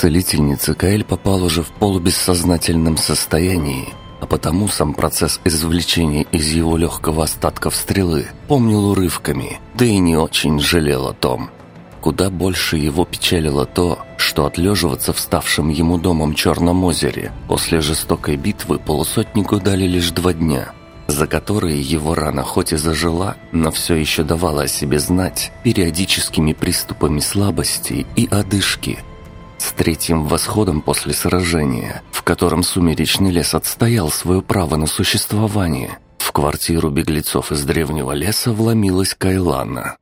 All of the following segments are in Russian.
целительнице Каэль попал уже в полубессознательном состоянии, а потому сам процесс извлечения из его легкого остатков стрелы помнил урывками, да и не очень жалел о том. Куда больше его печалило то, что отлеживаться в ставшем ему домом Черном озере после жестокой битвы полусотнику дали лишь два дня, за которые его рана хоть и зажила, но все еще давала о себе знать периодическими приступами слабости и одышки – с третьим восходом после сражения, в котором сумеречный лес отстоял свое право на существование, в квартиру беглецов из древнего леса вломилась Кайлана.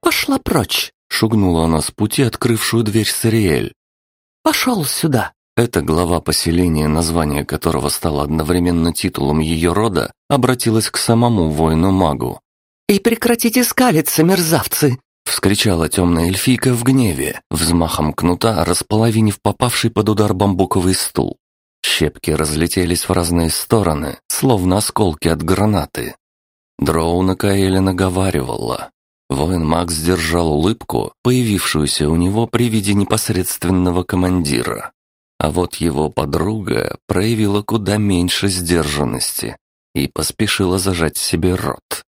«Пошла прочь!» — шугнула она с пути открывшую дверь Сариэль. «Пошел сюда!» Эта глава поселения, название которого стало одновременно титулом ее рода, обратилась к самому воину-магу. «И прекратите скалиться, мерзавцы! Вскричала темная эльфийка в гневе, взмахом кнута располовинив попавший под удар бамбуковый стул. Щепки разлетелись в разные стороны, словно осколки от гранаты. Дроу на Каэле наговаривала. Воин Макс сдержал улыбку, появившуюся у него при виде непосредственного командира. А вот его подруга проявила куда меньше сдержанности и поспешила зажать себе рот.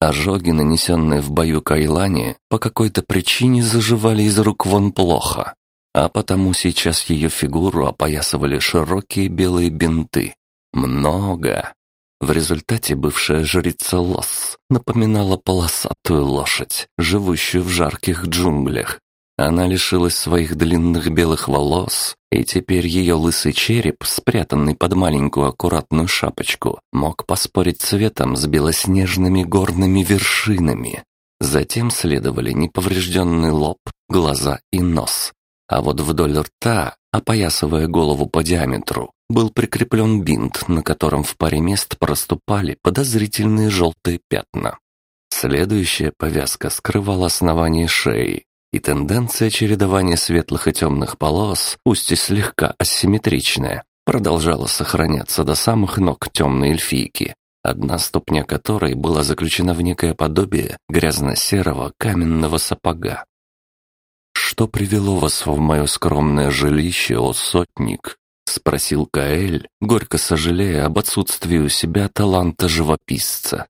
Ожоги, нанесенные в бою Кайлане, по какой-то причине заживали из рук вон плохо, а потому сейчас ее фигуру опоясывали широкие белые бинты. Много. В результате бывшая жрица Лос напоминала полосатую лошадь, живущую в жарких джунглях, она лишилась своих длинных белых волос, и теперь ее лысый череп, спрятанный под маленькую аккуратную шапочку, мог поспорить цветом с белоснежными горными вершинами. Затем следовали неповрежденный лоб, глаза и нос. А вот вдоль рта, опоясывая голову по диаметру, был прикреплен бинт, на котором в паре мест проступали подозрительные желтые пятна. Следующая повязка скрывала основание шеи, и тенденция чередования светлых и темных полос, пусть и слегка асимметричная, продолжала сохраняться до самых ног темной эльфийки, одна ступня которой была заключена в некое подобие грязно-серого каменного сапога. «Что привело вас в мое скромное жилище, о сотник?» — спросил Каэль, горько сожалея об отсутствии у себя таланта живописца.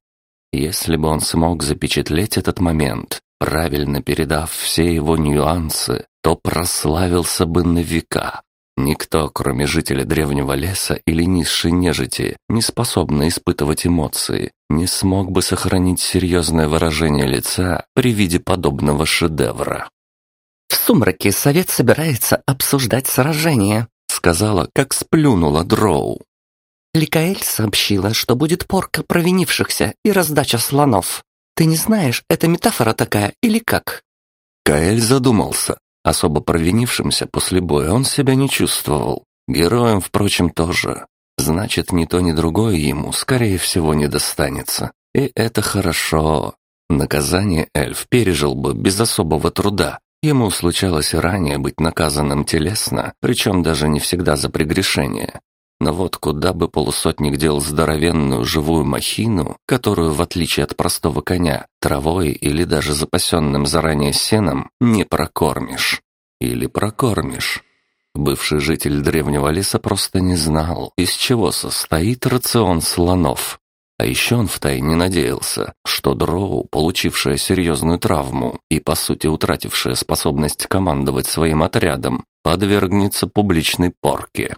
Если бы он смог запечатлеть этот момент, правильно передав все его нюансы, то прославился бы на века. Никто, кроме жителя древнего леса или низшей нежити, не способный испытывать эмоции, не смог бы сохранить серьезное выражение лица при виде подобного шедевра. «В сумраке совет собирается обсуждать сражение», сказала, как сплюнула Дроу. Ликаэль сообщила, что будет порка провинившихся и раздача слонов. Ты не знаешь, это метафора такая или как?» Каэль задумался. Особо провинившимся после боя он себя не чувствовал. Героем, впрочем, тоже. Значит, ни то, ни другое ему, скорее всего, не достанется. И это хорошо. Наказание эльф пережил бы без особого труда. Ему случалось ранее быть наказанным телесно, причем даже не всегда за прегрешение. Но вот куда бы полусотник делал здоровенную живую махину, которую, в отличие от простого коня, травой или даже запасенным заранее сеном, не прокормишь. Или прокормишь. Бывший житель древнего леса просто не знал, из чего состоит рацион слонов. А еще он втайне надеялся, что дроу, получившая серьезную травму и, по сути, утратившая способность командовать своим отрядом, подвергнется публичной порке.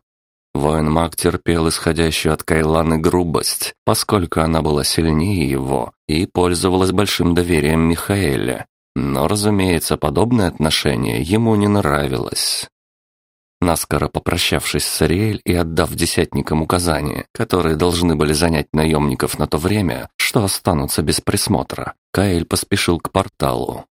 Воин-маг терпел исходящую от Кайланы грубость, поскольку она была сильнее его и пользовалась большим доверием Михаэля. Но, разумеется, подобное отношение ему не нравилось. Наскоро попрощавшись с Ариэль и отдав десятникам указания, которые должны были занять наемников на то время, что останутся без присмотра, Каэль поспешил к порталу.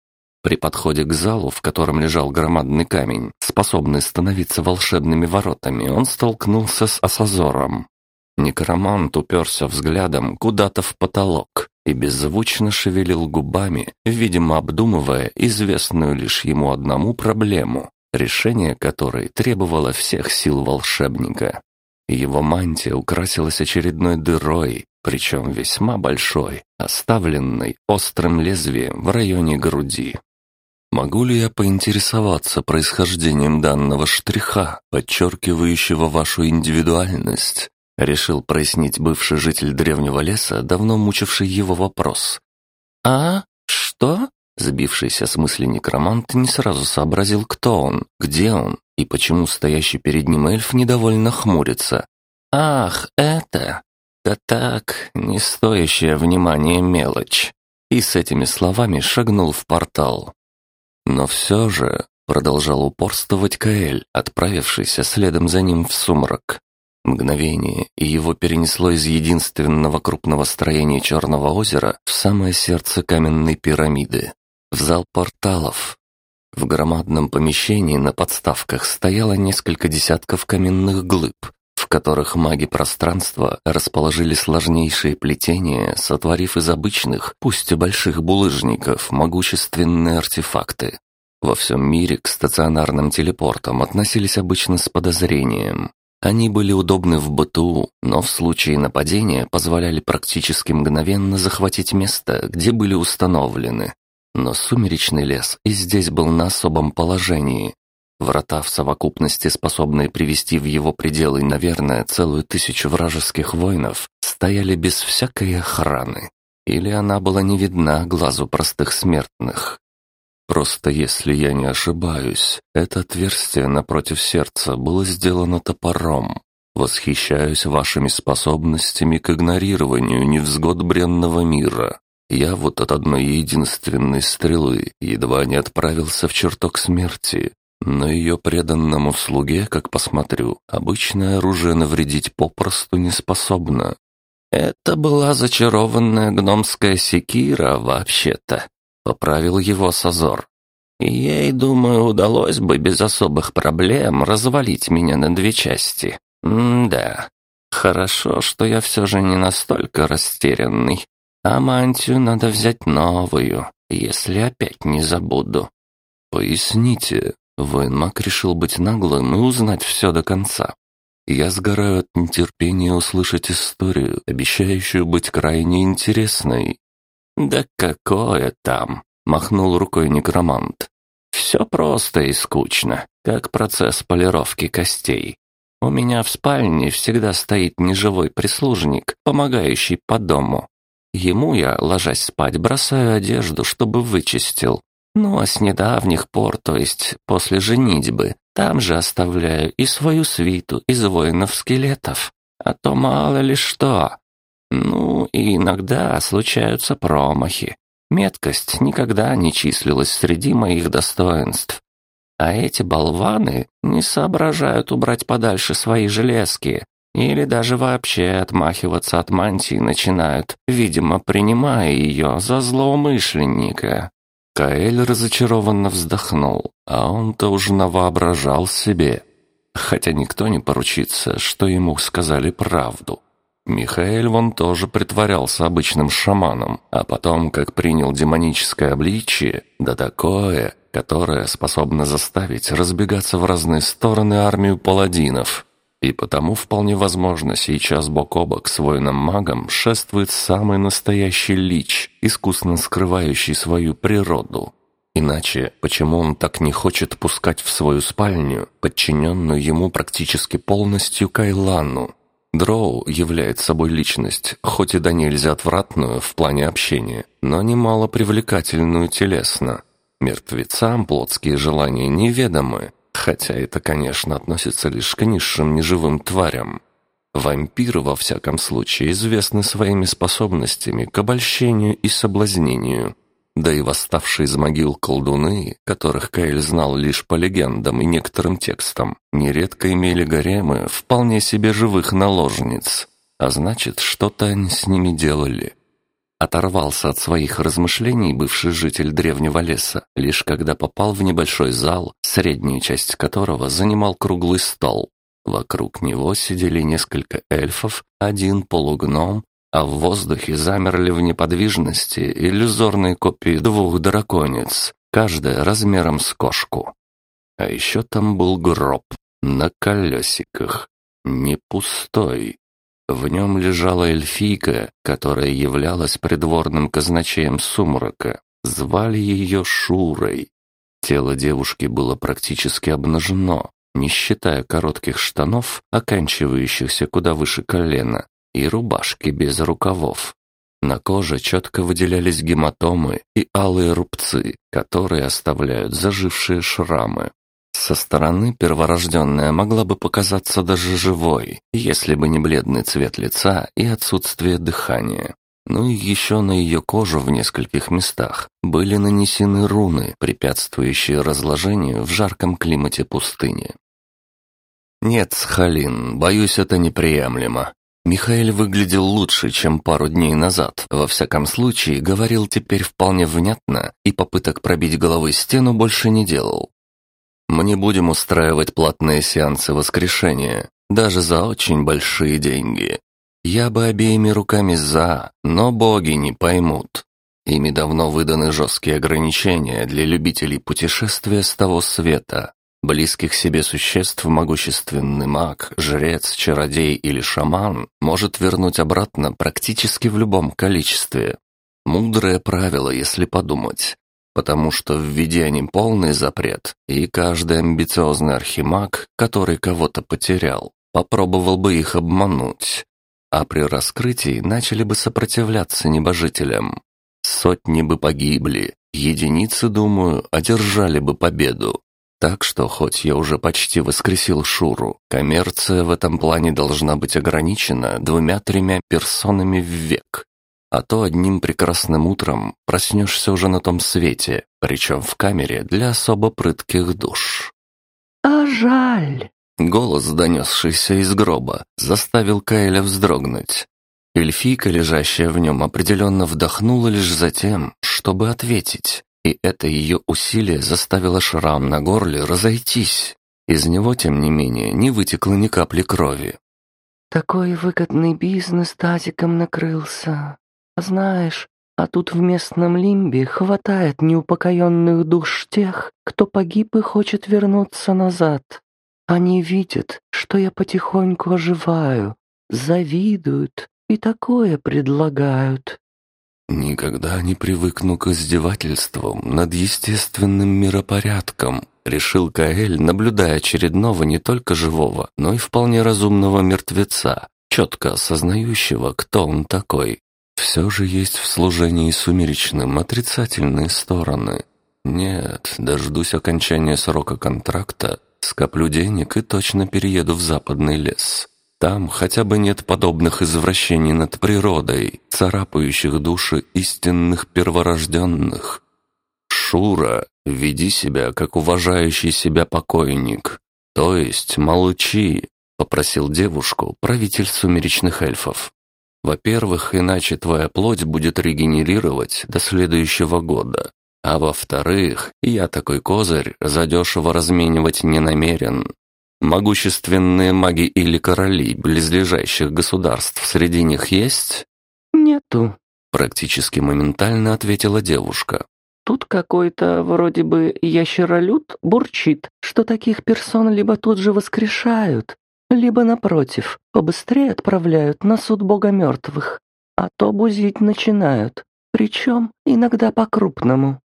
При подходе к залу, в котором лежал громадный камень, способный становиться волшебными воротами, он столкнулся с Асазором. Некромант уперся взглядом куда-то в потолок и беззвучно шевелил губами, видимо, обдумывая известную лишь ему одному проблему, решение которой требовало всех сил волшебника. Его мантия украсилась очередной дырой, причем весьма большой, оставленной острым лезвием в районе груди. Могу ли я поинтересоваться происхождением данного штриха, подчеркивающего вашу индивидуальность? Решил прояснить бывший житель древнего леса, давно мучивший его вопрос. «А? Что?» Сбившийся с мысли некромант не сразу сообразил, кто он, где он и почему стоящий перед ним эльф недовольно хмурится. «Ах, это! Да так, не стоящая внимания мелочь!» И с этими словами шагнул в портал. Но все же продолжал упорствовать Каэль, отправившийся следом за ним в сумрак. Мгновение, и его перенесло из единственного крупного строения Черного озера в самое сердце каменной пирамиды, в зал порталов. В громадном помещении на подставках стояло несколько десятков каменных глыб, в которых маги пространства расположили сложнейшие плетения, сотворив из обычных, пусть и больших булыжников, могущественные артефакты. Во всем мире к стационарным телепортам относились обычно с подозрением. Они были удобны в быту, но в случае нападения позволяли практически мгновенно захватить место, где были установлены. Но сумеречный лес и здесь был на особом положении. Врата в совокупности, способные привести в его пределы, наверное, целую тысячу вражеских воинов, стояли без всякой охраны. Или она была не видна глазу простых смертных. Просто если я не ошибаюсь, это отверстие напротив сердца было сделано топором. Восхищаюсь вашими способностями к игнорированию невзгод бренного мира. Я вот от одной единственной стрелы едва не отправился в чертог смерти, но ее преданному слуге, как посмотрю, обычное оружие навредить попросту не способно. Это была зачарованная гномская секира, вообще-то. Поправил его Сазор. И ей, думаю, удалось бы без особых проблем развалить меня на две части. М-да. Хорошо, что я все же не настолько растерянный. А мантию надо взять новую, если опять не забуду. Поясните. Военмаг решил быть наглым и узнать все до конца. Я сгораю от нетерпения услышать историю, обещающую быть крайне интересной. «Да какое там!» — махнул рукой некромант. «Все просто и скучно, как процесс полировки костей. У меня в спальне всегда стоит неживой прислужник, помогающий по дому. Ему я, ложась спать, бросаю одежду, чтобы вычистил. Ну а с недавних пор, то есть после женитьбы, там же оставляю и свою свиту из воинов-скелетов. А то мало ли что, ну, и иногда случаются промахи. Меткость никогда не числилась среди моих достоинств. А эти болваны не соображают убрать подальше свои железки или даже вообще отмахиваться от мантии начинают, видимо, принимая ее за злоумышленника. Каэль разочарованно вздохнул, а он-то уже навоображал себе. Хотя никто не поручится, что ему сказали правду. Михаэль вон тоже притворялся обычным шаманом, а потом, как принял демоническое обличие, да такое, которое способно заставить разбегаться в разные стороны армию паладинов. И потому вполне возможно сейчас бок о бок с воином-магом шествует самый настоящий лич, искусно скрывающий свою природу. Иначе почему он так не хочет пускать в свою спальню, подчиненную ему практически полностью Кайлану, Дроу является собой личность, хоть и да нельзя отвратную в плане общения, но немало привлекательную телесно. Мертвецам плотские желания неведомы, хотя это, конечно, относится лишь к низшим неживым тварям. Вампиры, во всяком случае, известны своими способностями к обольщению и соблазнению – да и восставшие из могил колдуны, которых Каэль знал лишь по легендам и некоторым текстам, нередко имели гаремы вполне себе живых наложниц. А значит, что-то они с ними делали. Оторвался от своих размышлений бывший житель древнего леса, лишь когда попал в небольшой зал, средняя часть которого занимал круглый стол. Вокруг него сидели несколько эльфов, один полугном а в воздухе замерли в неподвижности иллюзорные копии двух драконец, каждая размером с кошку. А еще там был гроб на колесиках, не пустой. В нем лежала эльфийка, которая являлась придворным казначеем сумрака. Звали ее Шурой. Тело девушки было практически обнажено, не считая коротких штанов, оканчивающихся куда выше колена, и рубашки без рукавов. На коже четко выделялись гематомы и алые рубцы, которые оставляют зажившие шрамы. Со стороны перворожденная могла бы показаться даже живой, если бы не бледный цвет лица и отсутствие дыхания. Ну и еще на ее кожу в нескольких местах были нанесены руны, препятствующие разложению в жарком климате пустыни. «Нет, Схалин, боюсь, это неприемлемо. Михаил выглядел лучше, чем пару дней назад. Во всяком случае, говорил теперь вполне внятно и попыток пробить головой стену больше не делал. Мы не будем устраивать платные сеансы воскрешения, даже за очень большие деньги. Я бы обеими руками за, но боги не поймут. Ими давно выданы жесткие ограничения для любителей путешествия с того света. Близких себе существ могущественный маг, жрец, чародей или шаман может вернуть обратно практически в любом количестве. Мудрое правило, если подумать. Потому что введи они полный запрет, и каждый амбициозный архимаг, который кого-то потерял, попробовал бы их обмануть. А при раскрытии начали бы сопротивляться небожителям. Сотни бы погибли, единицы, думаю, одержали бы победу. Так что, хоть я уже почти воскресил Шуру, коммерция в этом плане должна быть ограничена двумя-тремя персонами в век. А то одним прекрасным утром проснешься уже на том свете, причем в камере для особо прытких душ. «А жаль!» Голос, донесшийся из гроба, заставил Кайля вздрогнуть. Эльфийка, лежащая в нем, определенно вдохнула лишь за тем, чтобы ответить и это ее усилие заставило шрам на горле разойтись. Из него, тем не менее, не вытекло ни капли крови. «Такой выгодный бизнес тазиком накрылся. Знаешь, а тут в местном лимбе хватает неупокоенных душ тех, кто погиб и хочет вернуться назад. Они видят, что я потихоньку оживаю, завидуют и такое предлагают. «Никогда не привыкну к издевательствам над естественным миропорядком», решил Каэль, наблюдая очередного не только живого, но и вполне разумного мертвеца, четко осознающего, кто он такой. Все же есть в служении сумеречным отрицательные стороны. Нет, дождусь окончания срока контракта, скоплю денег и точно перееду в западный лес. Там хотя бы нет подобных извращений над природой, царапающих души истинных перворожденных. Шура, веди себя, как уважающий себя покойник. То есть молчи, попросил девушку правитель сумеречных эльфов. Во-первых, иначе твоя плоть будет регенерировать до следующего года. А во-вторых, я такой козырь задешево разменивать не намерен. Могущественные маги или короли близлежащих государств среди них есть? Нету, практически моментально ответила девушка. Тут какой-то вроде бы ящеролюд бурчит, что таких персон либо тут же воскрешают, либо, напротив, побыстрее отправляют на суд бога мертвых, а то бузить начинают, причем иногда по-крупному.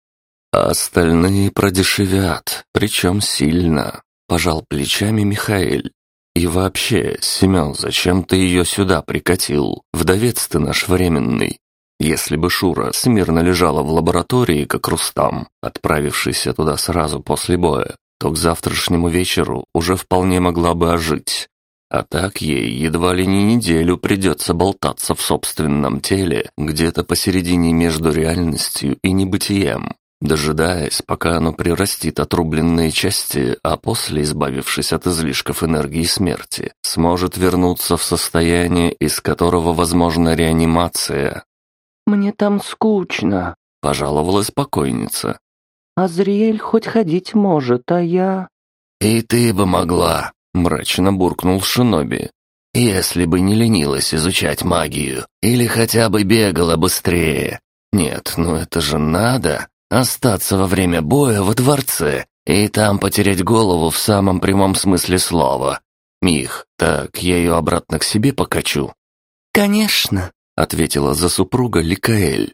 А остальные продешевят, причем сильно. Пожал плечами Михаэль. «И вообще, Семен, зачем ты ее сюда прикатил? Вдовец ты наш временный. Если бы Шура смирно лежала в лаборатории, как Рустам, отправившийся туда сразу после боя, то к завтрашнему вечеру уже вполне могла бы ожить. А так ей едва ли не неделю придется болтаться в собственном теле, где-то посередине между реальностью и небытием дожидаясь, пока оно прирастит отрубленные части, а после, избавившись от излишков энергии смерти, сможет вернуться в состояние, из которого возможна реанимация. «Мне там скучно», — пожаловалась покойница. «Азриэль хоть ходить может, а я...» «И ты бы могла», — мрачно буркнул Шиноби. «Если бы не ленилась изучать магию, или хотя бы бегала быстрее. Нет, ну это же надо, Остаться во время боя во дворце и там потерять голову в самом прямом смысле слова. Мих, так я ее обратно к себе покачу. Конечно, ответила за супруга Ликаэль.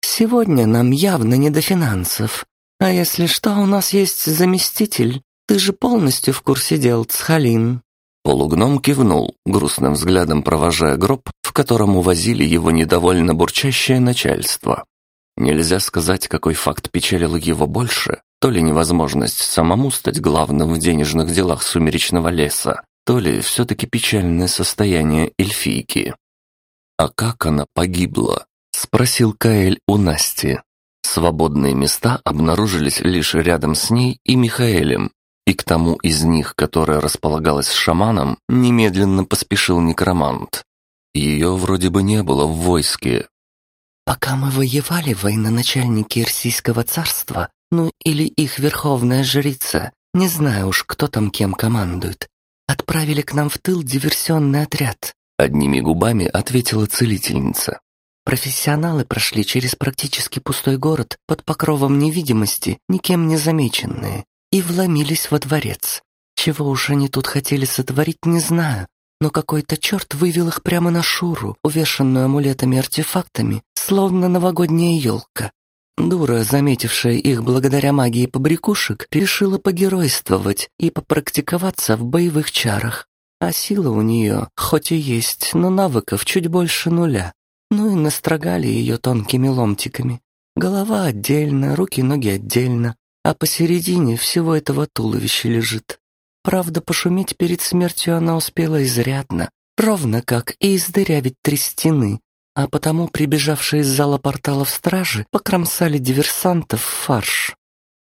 Сегодня нам явно не до финансов. А если что, у нас есть заместитель. Ты же полностью в курсе дел, Цхалин». Полугном кивнул, грустным взглядом провожая гроб, в котором увозили его недовольно бурчащее начальство. Нельзя сказать, какой факт печалил его больше, то ли невозможность самому стать главным в денежных делах сумеречного леса, то ли все-таки печальное состояние эльфийки. «А как она погибла?» — спросил Каэль у Насти. Свободные места обнаружились лишь рядом с ней и Михаэлем, и к тому из них, которое располагалось с шаманом, немедленно поспешил некромант. Ее вроде бы не было в войске. «Пока мы воевали, военачальники Ирсийского царства, ну или их верховная жрица, не знаю уж, кто там кем командует, отправили к нам в тыл диверсионный отряд», одними губами ответила целительница. Профессионалы прошли через практически пустой город под покровом невидимости, никем не замеченные и вломились во дворец. Чего уж они тут хотели сотворить, не знаю, но какой-то черт вывел их прямо на Шуру, увешанную амулетами-артефактами, словно новогодняя елка. Дура, заметившая их благодаря магии побрякушек, решила погеройствовать и попрактиковаться в боевых чарах. А сила у нее, хоть и есть, но навыков чуть больше нуля. Ну и настрогали ее тонкими ломтиками. Голова отдельно, руки-ноги отдельно, а посередине всего этого туловища лежит. Правда, пошуметь перед смертью она успела изрядно, ровно как и издырявить три стены, а потому прибежавшие из зала порталов стражи покромсали диверсантов в фарш.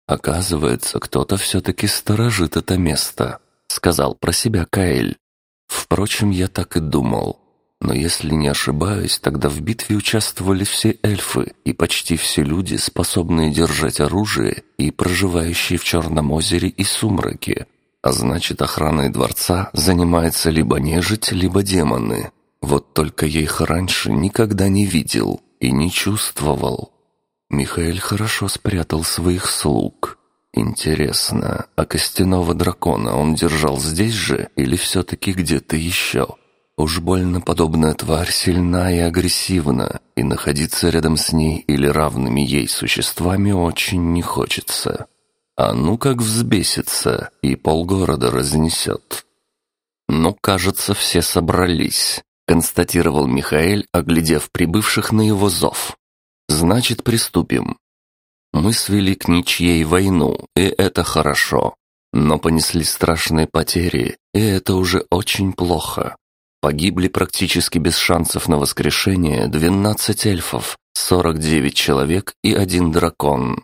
«Оказывается, кто-то все-таки сторожит это место», — сказал про себя Каэль. «Впрочем, я так и думал. Но если не ошибаюсь, тогда в битве участвовали все эльфы и почти все люди, способные держать оружие и проживающие в Черном озере и Сумраке. А значит, охраной дворца занимается либо нежить, либо демоны. Вот только я их раньше никогда не видел и не чувствовал. Михаил хорошо спрятал своих слуг. Интересно, а костяного дракона он держал здесь же или все-таки где-то еще?» Уж больно подобная тварь сильна и агрессивна, и находиться рядом с ней или равными ей существами очень не хочется. А ну как взбесится и полгорода разнесет. «Ну, кажется, все собрались», — констатировал Михаэль, оглядев прибывших на его зов. «Значит, приступим. Мы свели к ничьей войну, и это хорошо. Но понесли страшные потери, и это уже очень плохо. Погибли практически без шансов на воскрешение 12 эльфов, 49 человек и один дракон.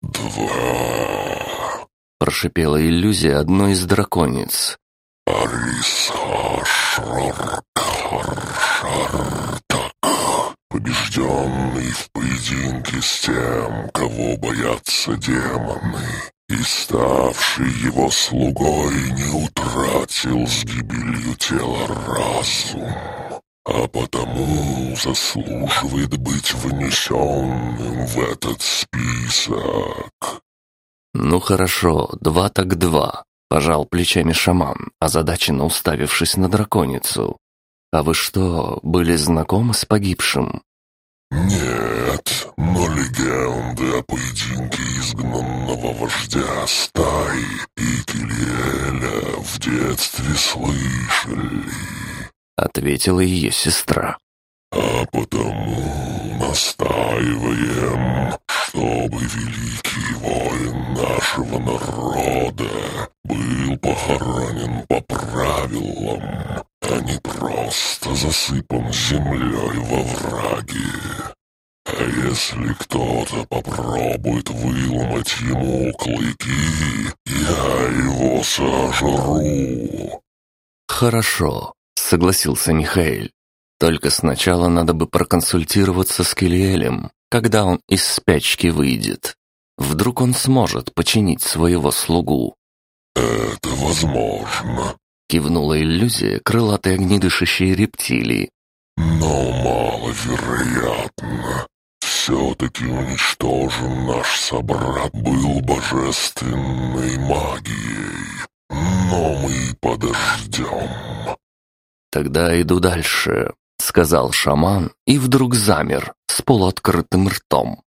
«Два...» – прошипела иллюзия одной из драконец. «Арисхашраркхаршартак, побежденный в поединке с тем, кого боятся демоны, и ставший его слугой не утратил с гибелью тела разум, а потому заслуживает быть внесенным в этот список. «Ну хорошо, два так два», — пожал плечами шаман, озадаченно уставившись на драконицу. «А вы что, были знакомы с погибшим?» «Нет, но легенды о поединке изгнанного вождя стаи и Килиэля в детстве слышали», — ответила ее сестра. «А потому настаиваем, чтобы великий воин нашего народа был похоронен по правилам, не просто засыпан землей во враге. А если кто-то попробует выломать ему клыки, я его сожру». «Хорошо», — согласился Михаил. «Только сначала надо бы проконсультироваться с Килиэлем, когда он из спячки выйдет. Вдруг он сможет починить своего слугу». «Это возможно», — кивнула иллюзия крылатой огнедышащей рептилии. «Но маловероятно. Все-таки уничтожен наш собрат был божественной магией. Но мы подождем». «Тогда иду дальше», — сказал шаман и вдруг замер с полуоткрытым ртом.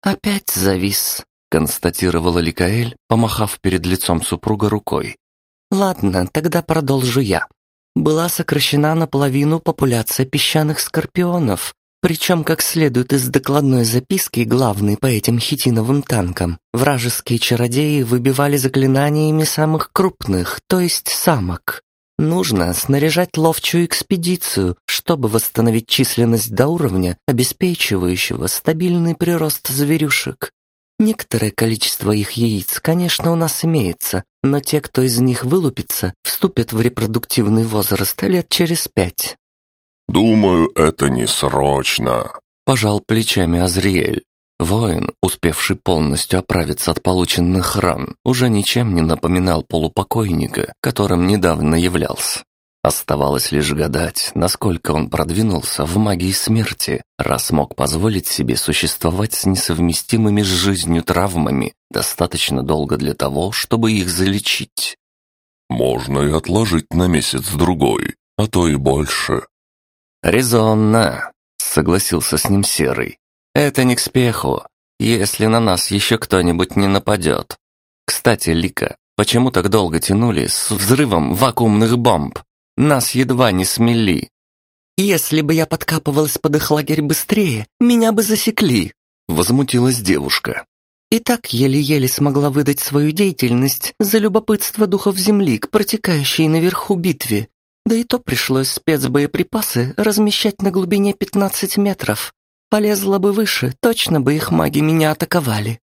«Опять завис», констатировала Ликаэль, помахав перед лицом супруга рукой. Ладно, тогда продолжу я. Была сокращена наполовину популяция песчаных скорпионов, причем, как следует из докладной записки, главной по этим хитиновым танкам, вражеские чародеи выбивали заклинаниями самых крупных, то есть самок. Нужно снаряжать ловчую экспедицию, чтобы восстановить численность до уровня, обеспечивающего стабильный прирост зверюшек. Некоторое количество их яиц, конечно, у нас имеется, но те, кто из них вылупится, вступят в репродуктивный возраст лет через пять. «Думаю, это не срочно», — пожал плечами Азриэль. Воин, успевший полностью оправиться от полученных ран, уже ничем не напоминал полупокойника, которым недавно являлся. Оставалось лишь гадать, насколько он продвинулся в магии смерти, раз мог позволить себе существовать с несовместимыми с жизнью травмами достаточно долго для того, чтобы их залечить. «Можно и отложить на месяц-другой, а то и больше», «Резонно», — согласился с ним Серый. «Это не к спеху, если на нас еще кто-нибудь не нападет. Кстати, Лика, почему так долго тянули с взрывом вакуумных бомб? Нас едва не смели». «Если бы я подкапывалась под их лагерь быстрее, меня бы засекли», — возмутилась девушка. И так еле-еле смогла выдать свою деятельность за любопытство духов Земли к протекающей наверху битве. Да и то пришлось спецбоеприпасы размещать на глубине 15 метров. Полезла бы выше, точно бы их маги меня атаковали.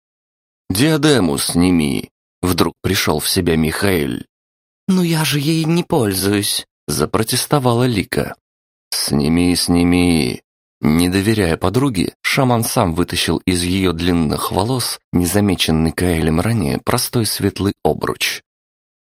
«Диадему сними!» Вдруг пришел в себя Михаэль. «Ну я же ей не пользуюсь», — запротестовала Лика. «Сними, сними!» Не доверяя подруге, шаман сам вытащил из ее длинных волос, незамеченный Каэлем ранее, простой светлый обруч.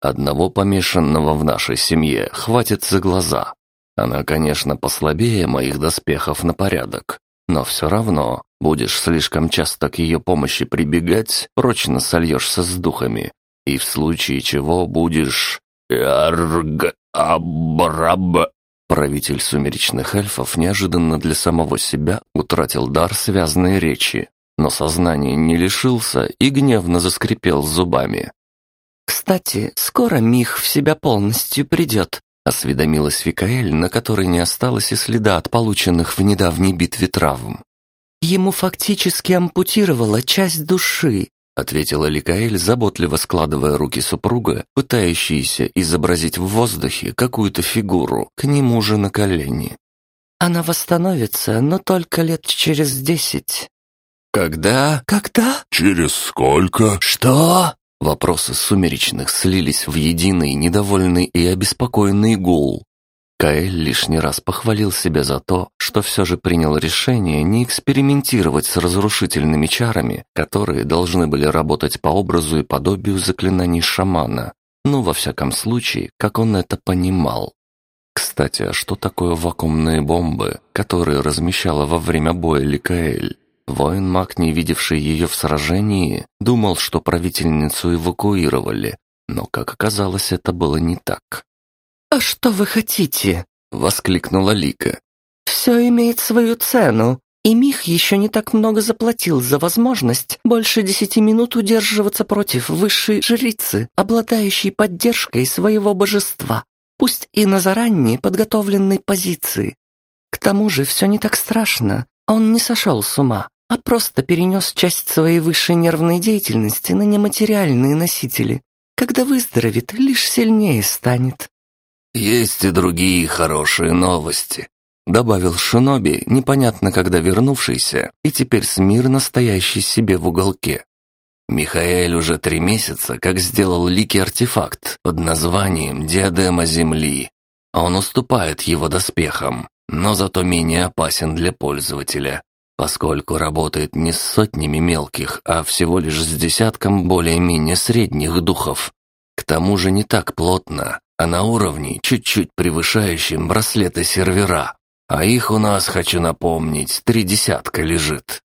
Одного помешанного в нашей семье хватит за глаза. Она, конечно, послабее моих доспехов на порядок, но все равно будешь слишком часто к ее помощи прибегать, прочно сольешься с духами, и в случае чего будешь... Ярг... Абраб... Правитель сумеречных эльфов неожиданно для самого себя утратил дар связанной речи, но сознание не лишился и гневно заскрипел зубами. «Кстати, скоро Мих в себя полностью придет», — осведомилась Викаэль, на которой не осталось и следа от полученных в недавней битве травм. «Ему фактически ампутировала часть души», — ответила Ликаэль, заботливо складывая руки супруга, пытающиеся изобразить в воздухе какую-то фигуру, к нему же на колени. «Она восстановится, но только лет через десять». «Когда?» «Когда?» «Через сколько?» «Что?» Вопросы сумеречных слились в единый, недовольный и обеспокоенный гул. Каэль лишний раз похвалил себя за то, что все же принял решение не экспериментировать с разрушительными чарами, которые должны были работать по образу и подобию заклинаний шамана. Ну, во всяком случае, как он это понимал. Кстати, а что такое вакуумные бомбы, которые размещала во время боя Ликаэль? Воин-маг, не видевший ее в сражении, думал, что правительницу эвакуировали, но, как оказалось, это было не так. «А что вы хотите?» — воскликнула Лика. «Все имеет свою цену, и Мих еще не так много заплатил за возможность больше десяти минут удерживаться против высшей жрицы, обладающей поддержкой своего божества, пусть и на заранее подготовленной позиции. К тому же все не так страшно, он не сошел с ума, а просто перенес часть своей высшей нервной деятельности на нематериальные носители. Когда выздоровеет, лишь сильнее станет. «Есть и другие хорошие новости», — добавил Шиноби, непонятно когда вернувшийся, и теперь смирно стоящий себе в уголке. Михаэль уже три месяца как сделал ликий артефакт под названием «Диадема Земли». Он уступает его доспехам, но зато менее опасен для пользователя поскольку работает не с сотнями мелких, а всего лишь с десятком более-менее средних духов. К тому же не так плотно, а на уровне, чуть-чуть превышающем браслеты сервера. А их у нас, хочу напомнить, три десятка лежит.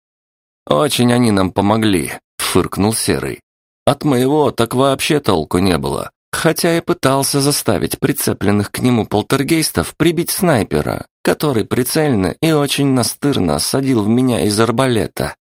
«Очень они нам помогли», — фыркнул Серый. «От моего так вообще толку не было, хотя и пытался заставить прицепленных к нему полтергейстов прибить снайпера, который прицельно и очень настырно садил в меня из арбалета.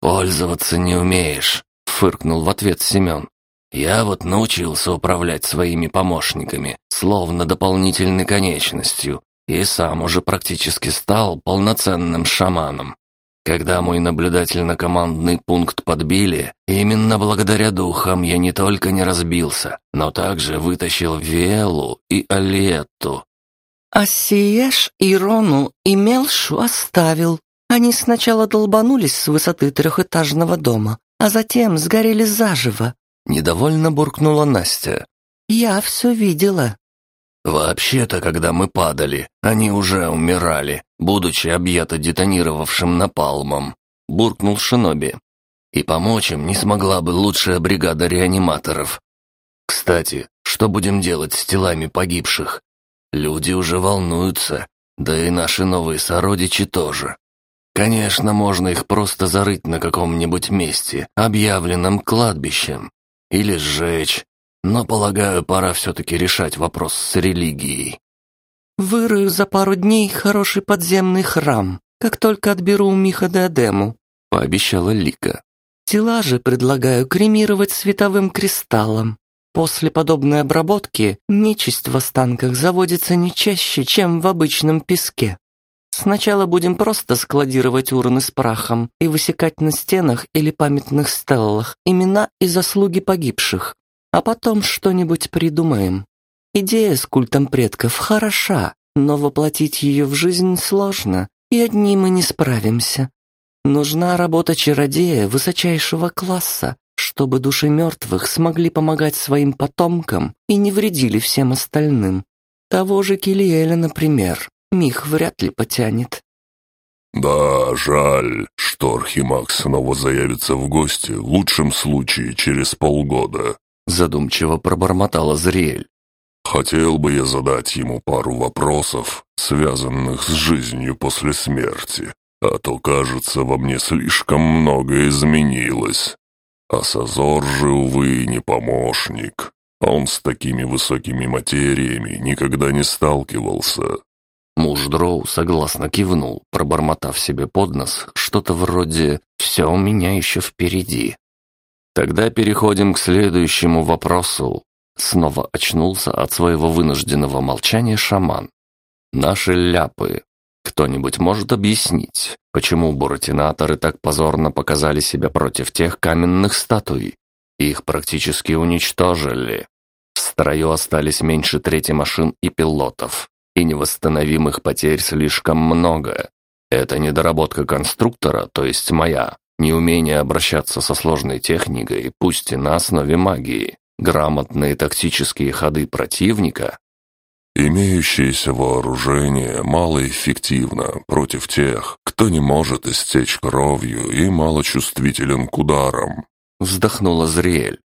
«Пользоваться не умеешь», — фыркнул в ответ Семен. «Я вот научился управлять своими помощниками, словно дополнительной конечностью, и сам уже практически стал полноценным шаманом. Когда мой наблюдательно-командный пункт подбили, именно благодаря духам я не только не разбился, но также вытащил Велу и Алиетту. «А Сиеш и Рону и Мелшу оставил. Они сначала долбанулись с высоты трехэтажного дома, а затем сгорели заживо», — недовольно буркнула Настя. «Я все видела». «Вообще-то, когда мы падали, они уже умирали, будучи объяты детонировавшим напалмом», — буркнул Шиноби. «И помочь им не смогла бы лучшая бригада реаниматоров. Кстати, что будем делать с телами погибших? Люди уже волнуются, да и наши новые сородичи тоже. Конечно, можно их просто зарыть на каком-нибудь месте, объявленном кладбищем, или сжечь, но, полагаю, пора все-таки решать вопрос с религией. «Вырою за пару дней хороший подземный храм, как только отберу у Миха Диадему», — пообещала Лика. «Тела же предлагаю кремировать световым кристаллом. После подобной обработки нечисть в останках заводится не чаще, чем в обычном песке. Сначала будем просто складировать урны с прахом и высекать на стенах или памятных стеллах имена и заслуги погибших, а потом что-нибудь придумаем. Идея с культом предков хороша, но воплотить ее в жизнь сложно, и одни мы не справимся. Нужна работа чародея высочайшего класса, чтобы души мертвых смогли помогать своим потомкам и не вредили всем остальным. Того же Килиэля, например, Мих вряд ли потянет. «Да, жаль, что Архимаг снова заявится в гости, в лучшем случае через полгода», задумчиво пробормотала Зриэль. «Хотел бы я задать ему пару вопросов, связанных с жизнью после смерти, а то, кажется, во мне слишком много изменилось. А Сазор же, увы, не помощник. Он с такими высокими материями никогда не сталкивался». Муж Дроу согласно кивнул, пробормотав себе под нос что-то вроде «все у меня еще впереди». Тогда переходим к следующему вопросу. Снова очнулся от своего вынужденного молчания шаман. Наши ляпы. Кто-нибудь может объяснить, почему буратинаторы так позорно показали себя против тех каменных статуй? Их практически уничтожили. В строю остались меньше трети машин и пилотов, и невосстановимых потерь слишком много. Это недоработка конструктора, то есть моя, неумение обращаться со сложной техникой, пусть и на основе магии, грамотные тактические ходы противника. Имеющееся вооружение малоэффективно против тех, кто не может истечь кровью и малочувствителен к ударам. Вздохнула Зриэль.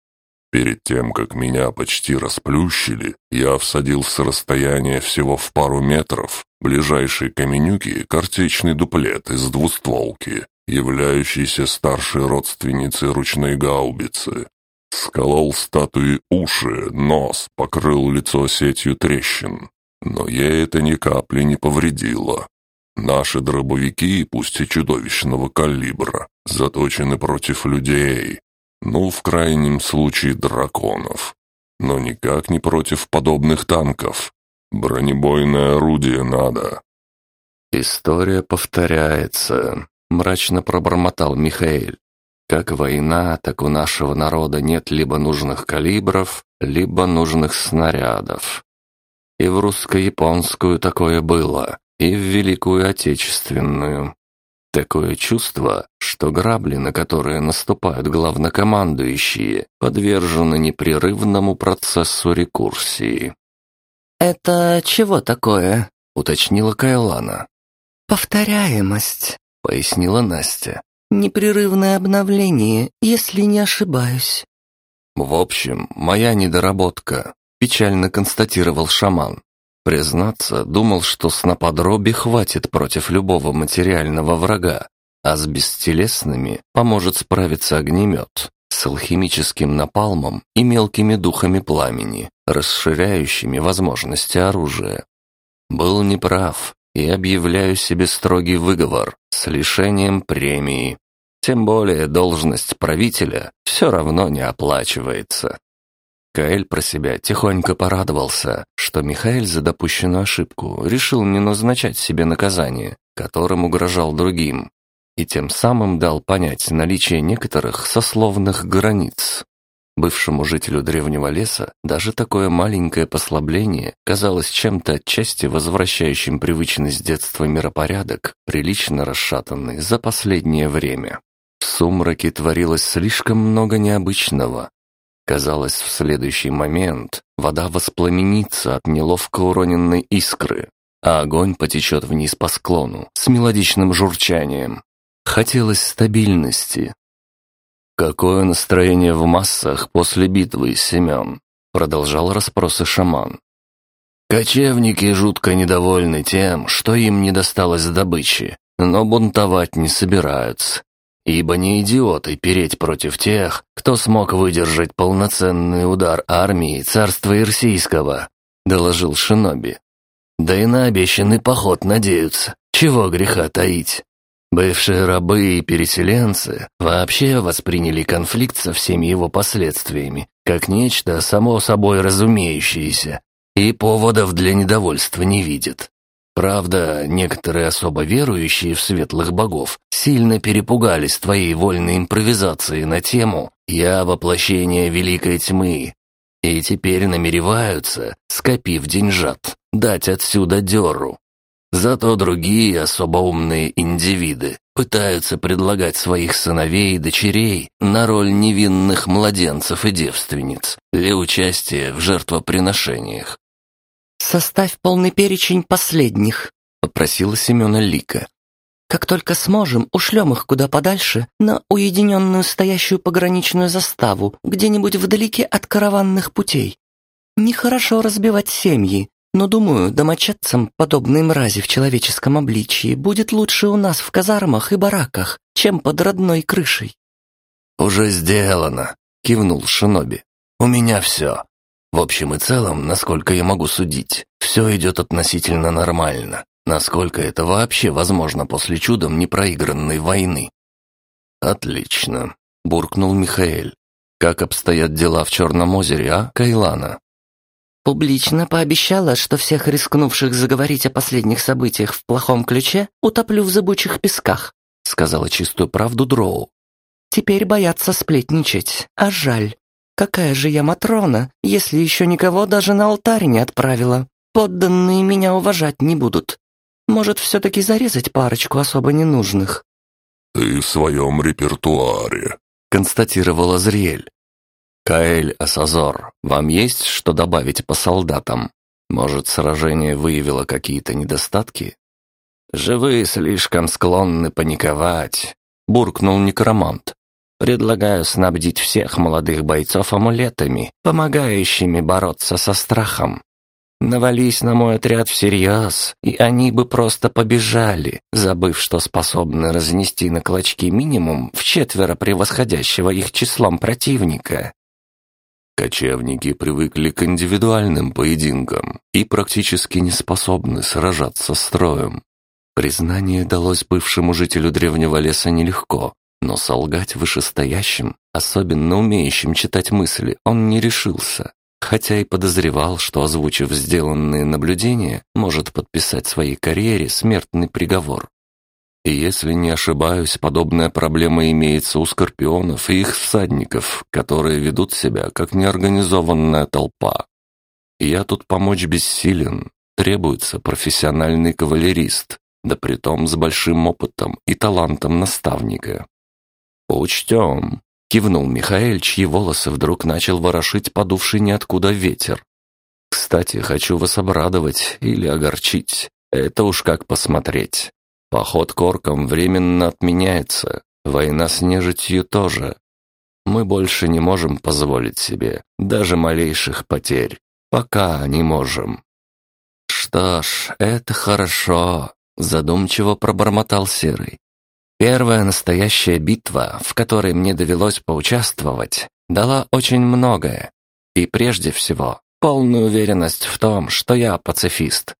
Перед тем, как меня почти расплющили, я всадил с расстояния всего в пару метров ближайшей каменюки картечный дуплет из двустволки являющийся старшей родственницей ручной гаубицы. Сколол статуи уши, нос, покрыл лицо сетью трещин. Но ей это ни капли не повредило. Наши дробовики, пусть и чудовищного калибра, заточены против людей. Ну, в крайнем случае, драконов. Но никак не против подобных танков. Бронебойное орудие надо. История повторяется, мрачно пробормотал Михаил. Как война, так у нашего народа нет либо нужных калибров, либо нужных снарядов. И в русско-японскую такое было, и в Великую Отечественную. Такое чувство, что грабли, на которые наступают главнокомандующие, подвержены непрерывному процессу рекурсии. «Это чего такое?» — уточнила Кайлана. «Повторяемость», — пояснила Настя. «Непрерывное обновление, если не ошибаюсь». «В общем, моя недоработка», — печально констатировал шаман. Признаться, думал, что сноподроби хватит против любого материального врага, а с бестелесными поможет справиться огнемет с алхимическим напалмом и мелкими духами пламени, расширяющими возможности оружия. Был неправ, и объявляю себе строгий выговор с лишением премии. Тем более должность правителя все равно не оплачивается. Каэль про себя тихонько порадовался, что Михаил за допущенную ошибку решил не назначать себе наказание, которым угрожал другим, и тем самым дал понять наличие некоторых сословных границ. Бывшему жителю древнего леса даже такое маленькое послабление казалось чем-то отчасти возвращающим привычный с детства миропорядок, прилично расшатанный за последнее время. В сумраке творилось слишком много необычного, Казалось, в следующий момент вода воспламенится от неловко уроненной искры, а огонь потечет вниз по склону с мелодичным журчанием. Хотелось стабильности. «Какое настроение в массах после битвы, Семен?» Продолжал расспросы шаман. «Кочевники жутко недовольны тем, что им не досталось добычи, но бунтовать не собираются ибо не идиоты переть против тех, кто смог выдержать полноценный удар армии царства Ирсийского», — доложил Шиноби. «Да и на обещанный поход надеются, чего греха таить». Бывшие рабы и переселенцы вообще восприняли конфликт со всеми его последствиями как нечто само собой разумеющееся и поводов для недовольства не видят. Правда, некоторые особо верующие в светлых богов сильно перепугались твоей вольной импровизации на тему «Я воплощение великой тьмы» и теперь намереваются, скопив деньжат, дать отсюда дёру. Зато другие особо умные индивиды пытаются предлагать своих сыновей и дочерей на роль невинных младенцев и девственниц для участия в жертвоприношениях. «Составь полный перечень последних», — попросила Семена Лика. «Как только сможем, ушлем их куда подальше, на уединенную стоящую пограничную заставу, где-нибудь вдалеке от караванных путей. Нехорошо разбивать семьи, но, думаю, домочадцам подобной мрази в человеческом обличии будет лучше у нас в казармах и бараках, чем под родной крышей». «Уже сделано», — кивнул Шиноби. «У меня все. В общем и целом, насколько я могу судить, все идет относительно нормально. Насколько это вообще возможно после чудом непроигранной войны? «Отлично», — буркнул Михаэль. «Как обстоят дела в Черном озере, а, Кайлана?» Публично пообещала, что всех рискнувших заговорить о последних событиях в плохом ключе утоплю в зыбучих песках, сказала чистую правду Дроу. Теперь боятся сплетничать, а жаль. Какая же я Матрона, если еще никого даже на алтарь не отправила? Подданные меня уважать не будут. Может, все-таки зарезать парочку особо ненужных?» «Ты в своем репертуаре», — констатировала Зриэль. «Каэль Асазор, вам есть что добавить по солдатам? Может, сражение выявило какие-то недостатки?» «Живые слишком склонны паниковать», — буркнул некромант. Предлагаю снабдить всех молодых бойцов амулетами, помогающими бороться со страхом. Навались на мой отряд всерьез, и они бы просто побежали, забыв, что способны разнести на клочки минимум в четверо превосходящего их числом противника. Кочевники привыкли к индивидуальным поединкам и практически не способны сражаться строем. Признание далось бывшему жителю древнего леса нелегко, но солгать вышестоящим, особенно умеющим читать мысли, он не решился, хотя и подозревал, что, озвучив сделанные наблюдения, может подписать своей карьере смертный приговор. И если не ошибаюсь, подобная проблема имеется у скорпионов и их всадников, которые ведут себя как неорганизованная толпа. Я тут помочь бессилен, требуется профессиональный кавалерист, да притом с большим опытом и талантом наставника. «Учтем», — кивнул Михаил, чьи волосы вдруг начал ворошить подувший ниоткуда ветер. «Кстати, хочу вас обрадовать или огорчить. Это уж как посмотреть. Поход к оркам временно отменяется, война с нежитью тоже. Мы больше не можем позволить себе даже малейших потерь. Пока не можем». «Что ж, это хорошо», — задумчиво пробормотал Серый. Первая настоящая битва, в которой мне довелось поучаствовать, дала очень многое. И прежде всего, полную уверенность в том, что я пацифист.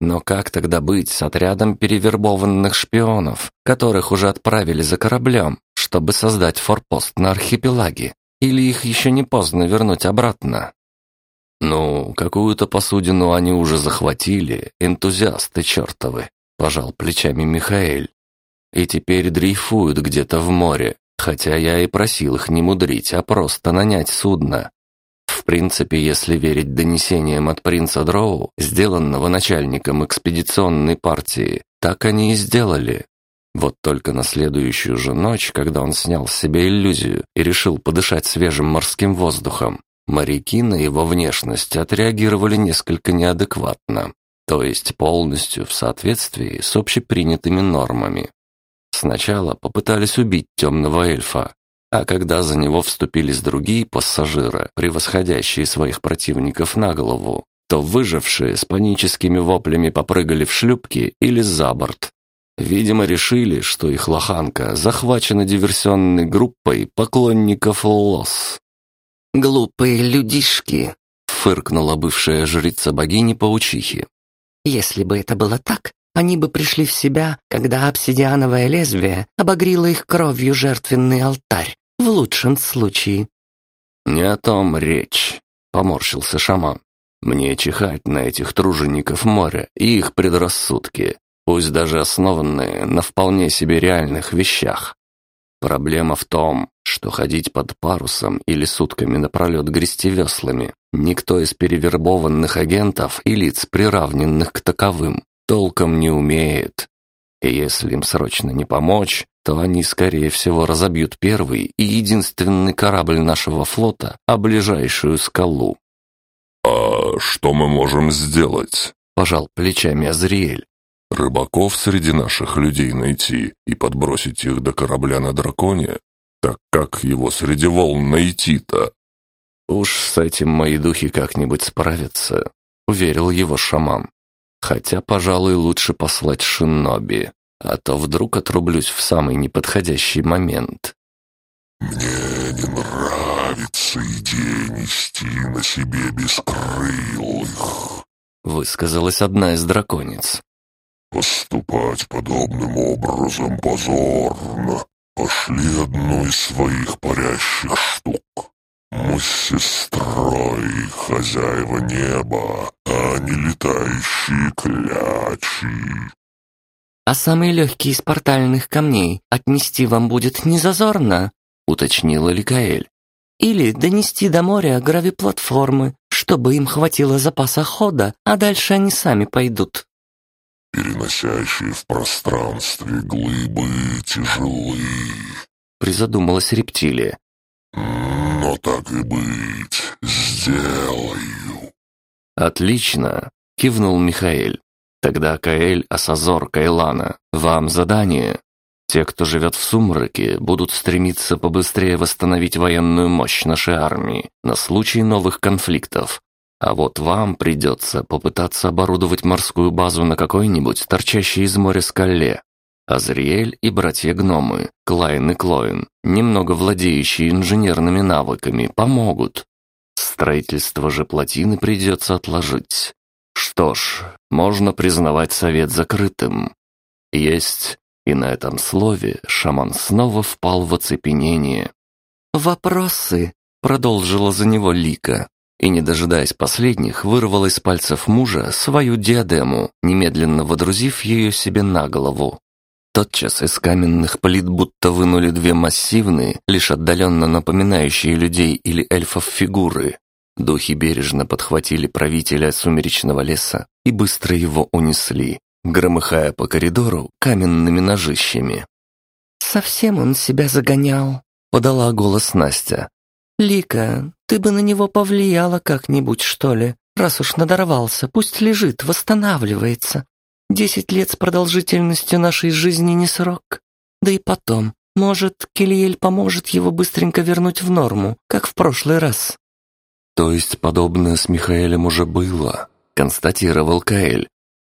Но как тогда быть с отрядом перевербованных шпионов, которых уже отправили за кораблем, чтобы создать форпост на архипелаге? Или их еще не поздно вернуть обратно? Ну, какую-то посудину они уже захватили, энтузиасты чертовы, пожал плечами Михаэль. И теперь дрейфуют где-то в море, хотя я и просил их не мудрить, а просто нанять судно. В принципе, если верить донесениям от принца Дроу, сделанного начальником экспедиционной партии, так они и сделали. Вот только на следующую же ночь, когда он снял с себя иллюзию и решил подышать свежим морским воздухом, моряки на его внешность отреагировали несколько неадекватно, то есть полностью в соответствии с общепринятыми нормами. Сначала попытались убить темного эльфа, а когда за него вступились другие пассажиры, превосходящие своих противников на голову, то выжившие с паническими воплями попрыгали в шлюпки или за борт, Видимо, решили, что их лоханка захвачена диверсионной группой поклонников Лос. «Глупые людишки!» — фыркнула бывшая жрица богини-паучихи. «Если бы это было так, они бы пришли в себя, когда обсидиановое лезвие обогрело их кровью жертвенный алтарь, в лучшем случае». «Не о том речь», — поморщился шаман. «Мне чихать на этих тружеников моря и их предрассудки пусть даже основанные на вполне себе реальных вещах. Проблема в том, что ходить под парусом или сутками напролет грести веслами никто из перевербованных агентов и лиц, приравненных к таковым, толком не умеет. И если им срочно не помочь, то они, скорее всего, разобьют первый и единственный корабль нашего флота, а ближайшую скалу. «А что мы можем сделать?» – пожал плечами Азриэль. Рыбаков среди наших людей найти и подбросить их до корабля на драконе? Так как его среди волн найти-то? Уж с этим мои духи как-нибудь справятся, уверил его шаман. Хотя, пожалуй, лучше послать шиноби, а то вдруг отрублюсь в самый неподходящий момент. «Мне не нравится идея нести на себе бескрылых», — высказалась одна из драконец. Поступать подобным образом позорно. Пошли одну из своих парящих штук. Мы с сестрой хозяева неба, а не летающие клячи. «А самый легкий из портальных камней отнести вам будет не зазорно?» — уточнила Ликаэль. «Или донести до моря гравиплатформы, чтобы им хватило запаса хода, а дальше они сами пойдут» переносящие в пространстве глыбы тяжелы. Призадумалась рептилия. Так и быть, сделаю. Отлично, кивнул Михаэль. Тогда Каэль Асазор Кайлана, вам задание. Те, кто живет в сумраке, будут стремиться побыстрее восстановить военную мощь нашей армии на случай новых конфликтов, а вот вам придется попытаться оборудовать морскую базу на какой-нибудь торчащей из моря скале. Азриэль и братья-гномы, Клайн и Клоин, немного владеющие инженерными навыками, помогут. Строительство же плотины придется отложить. Что ж, можно признавать совет закрытым. Есть, и на этом слове шаман снова впал в оцепенение. «Вопросы?» — продолжила за него Лика и, не дожидаясь последних, вырвал из пальцев мужа свою диадему, немедленно водрузив ее себе на голову. Тотчас из каменных плит будто вынули две массивные, лишь отдаленно напоминающие людей или эльфов фигуры. Духи бережно подхватили правителя сумеречного леса и быстро его унесли, громыхая по коридору каменными ножищами. «Совсем он себя загонял», — подала голос Настя. «Лика, ты бы на него повлияла как-нибудь, что ли? Раз уж надорвался, пусть лежит, восстанавливается. Десять лет с продолжительностью нашей жизни не срок. Да и потом, может, Келиэль поможет его быстренько вернуть в норму, как в прошлый раз». «То есть подобное с Михаэлем уже было?» — констатировал Каэль.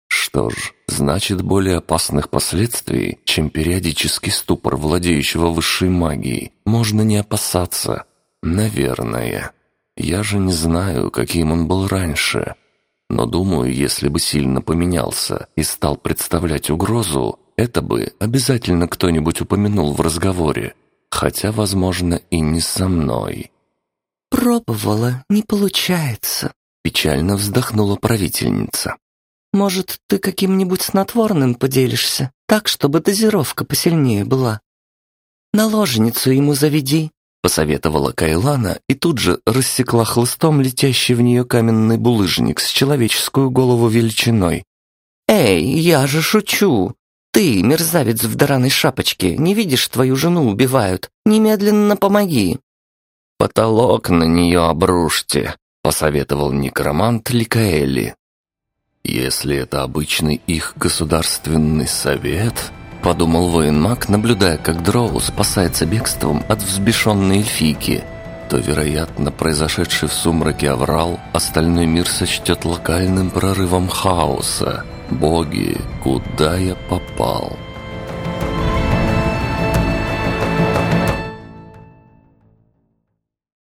«Что ж, значит, более опасных последствий, чем периодический ступор владеющего высшей магией, можно не опасаться». Наверное. Я же не знаю, каким он был раньше. Но думаю, если бы сильно поменялся и стал представлять угрозу, это бы обязательно кто-нибудь упомянул в разговоре. Хотя, возможно, и не со мной. «Пробовала, не получается», — печально вздохнула правительница. «Может, ты каким-нибудь снотворным поделишься, так, чтобы дозировка посильнее была? Наложницу ему заведи, посоветовала Кайлана и тут же рассекла хлыстом летящий в нее каменный булыжник с человеческую голову величиной. «Эй, я же шучу! Ты, мерзавец в драной шапочке, не видишь, твою жену убивают. Немедленно помоги!» «Потолок на нее обрушьте», — посоветовал некромант Ликаэли. «Если это обычный их государственный совет, подумал военмаг, наблюдая, как Дроу спасается бегством от взбешенной эльфийки, то, вероятно, произошедший в сумраке аврал остальной мир сочтет локальным прорывом хаоса. Боги, куда я попал?»